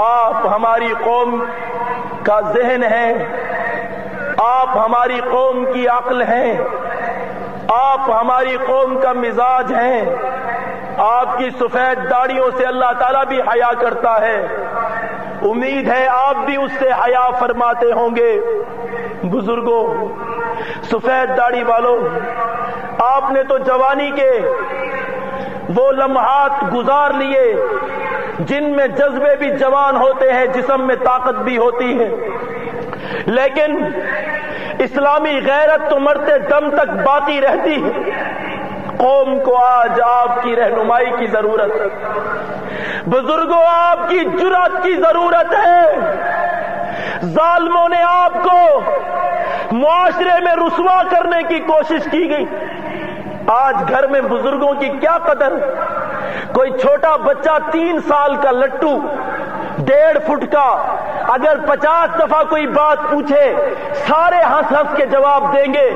آپ ہماری قوم کا ذہن ہیں آپ ہماری قوم کی عقل ہیں آپ ہماری قوم کا مزاج ہیں آپ کی سفید داڑیوں سے اللہ تعالیٰ بھی حیا کرتا ہے۔ امید ہے آپ بھی اس سے حیا فرماتے ہوں گے۔ بزرگوں، سفید داڑھی والوں، آپ نے تو جوانی کے وہ لمحات گزار لیے۔ جن میں جذبے بھی جوان ہوتے ہیں، جسم میں طاقت بھی ہوتی ہے۔ لیکن اسلامی غیرت تو مرتے دم تک باقی رہتی ہے۔ قوم کو آج آپ کی رہنمائی کی ضرورت ہے۔ بزرگوں، آپ کی جرات کی ضرورت ہے۔ ظالموں نے آپ کو معاشرے میں رسوا کرنے کی کوشش کی گئی۔ آج گھر میں بزرگوں کی کیا قدر؟ کوئی چھوٹا بچہ تین سال کا لٹو ڈیڑھ فٹ کا اگر پچاس دفعہ کوئی بات پوچھے، سارے ہنس ہنس کے جواب دیں گے۔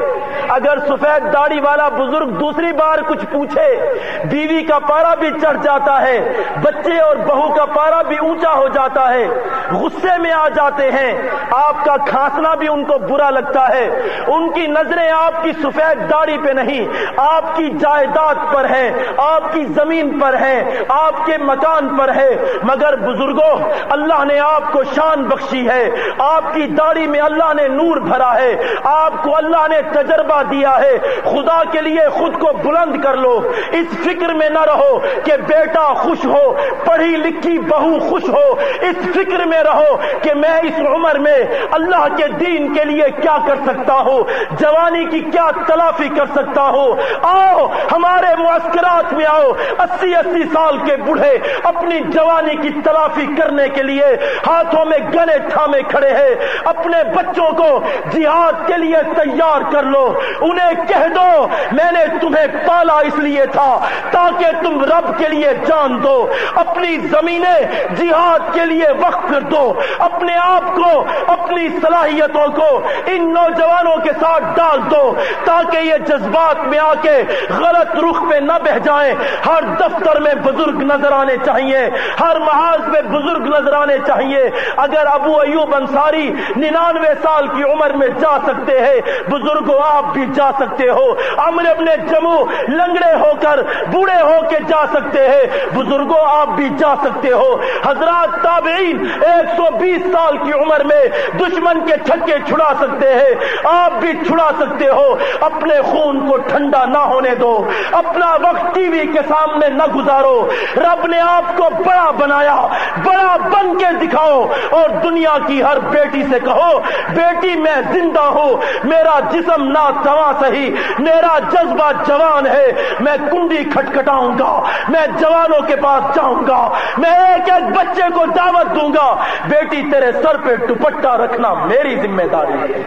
اگر سفید داڑھی والا بزرگ دوسری بار کچھ پوچھے، بیوی کا پارا بھی چڑھ جاتا ہے، بچے اور بہو کا پارا بھی اونچا ہو جاتا ہے۔ غصے میں آ جاتے ہیں۔ آپ کا کھانسنا بھی ان کو برا لگتا ہے۔ ان کی نظریں آپ کی سفید داڑھی پہ نہیں، آپ کی جائیداد پر ہے آپ کی زمین پر ہے آپ کے مکان پر ہے مگر بزرگوں، اللہ نے آپ کو شان بخشی ہے۔ آپ کی داڑھی میں اللہ نے نور بھرا ہے۔ آپ کو اللہ نے تجربہ دیا ہے۔ خدا کے لیے خود کو بلند کر لو۔ اس فکر میں نہ رہو کہ بیٹا خوش ہو، پڑھی لکھی بہو خوش ہو۔ اس فکر میں رہو کہ میں اس عمر میں اللہ کے دین کے لیے کیا کر سکتا ہوں۔ جوانی کی کیا تلافی کر سکتا ہوں۔ آؤ، ہمارے معسکرات میں آؤ۔ اسی اسی سال کے بوڑھے اپنی جوانی کی تلافی کرنے کے لیے ہاتھوں میں گنے تھامے کھڑے ہیں۔ اپنے بچوں کو جہاد کے لیے تیار کر لو۔ انہیں کہہ دو، میں نے تمہیں پالا اس لیے تھا تاکہ تم رب کے لیے جان دو۔ اپنی زمینیں جہاد کے لیے وقف کر دو۔ اپنے آپ کو، اپنی صلاحیتوں کو ان نوجوانوں کے ساتھ ڈال دو تاکہ یہ جذبات میں آ کے غلط رخ پہ نہ بہ جائیں۔ ہر دفتر میں بزرگ نظر آنے چاہیے، ہر محاذ میں بزرگ نظر آنے چاہیے۔ اگر ابو ایوب انصاری ننانوے سال کی عمر میں جا سکتے ہیں بزرگوں آپ بھی جا سکتے ہو۔ امر اپنے جموں لنگڑے ہو کر بوڑھے ہو کے جا سکتے ہیں۔ بزرگوں آپ بھی جا سکتے ہو۔ حضرات تابعین ایک سو بیس سال کی عمر میں دشمن کے چھکے چھڑا سکتے ہیں۔ آپ بھی چھڑا سکتے ہو۔ اپنے خون کو ٹھنڈا نہ ہونے دو۔ اپنا وقت ٹی وی کے سامنے نہ گزارو۔ رب نے آپ کو بڑا بنایا، بڑا بن کے دکھاؤ اور دنیا کی ہر بیٹی سے کہو، بیٹی میں زندہ ہوں، میرا جسم نہ توا سہی میرا جذبہ جوان ہے، میں کنڈی کھٹکھٹاؤں گا، میں جوانوں کے پاس جاؤں گا، میں ایک ایک بچے کو دعوت دوں گا۔ بیٹی تیرے سر پہ دوپٹہ رکھنا میری ذمہ داری ہے۔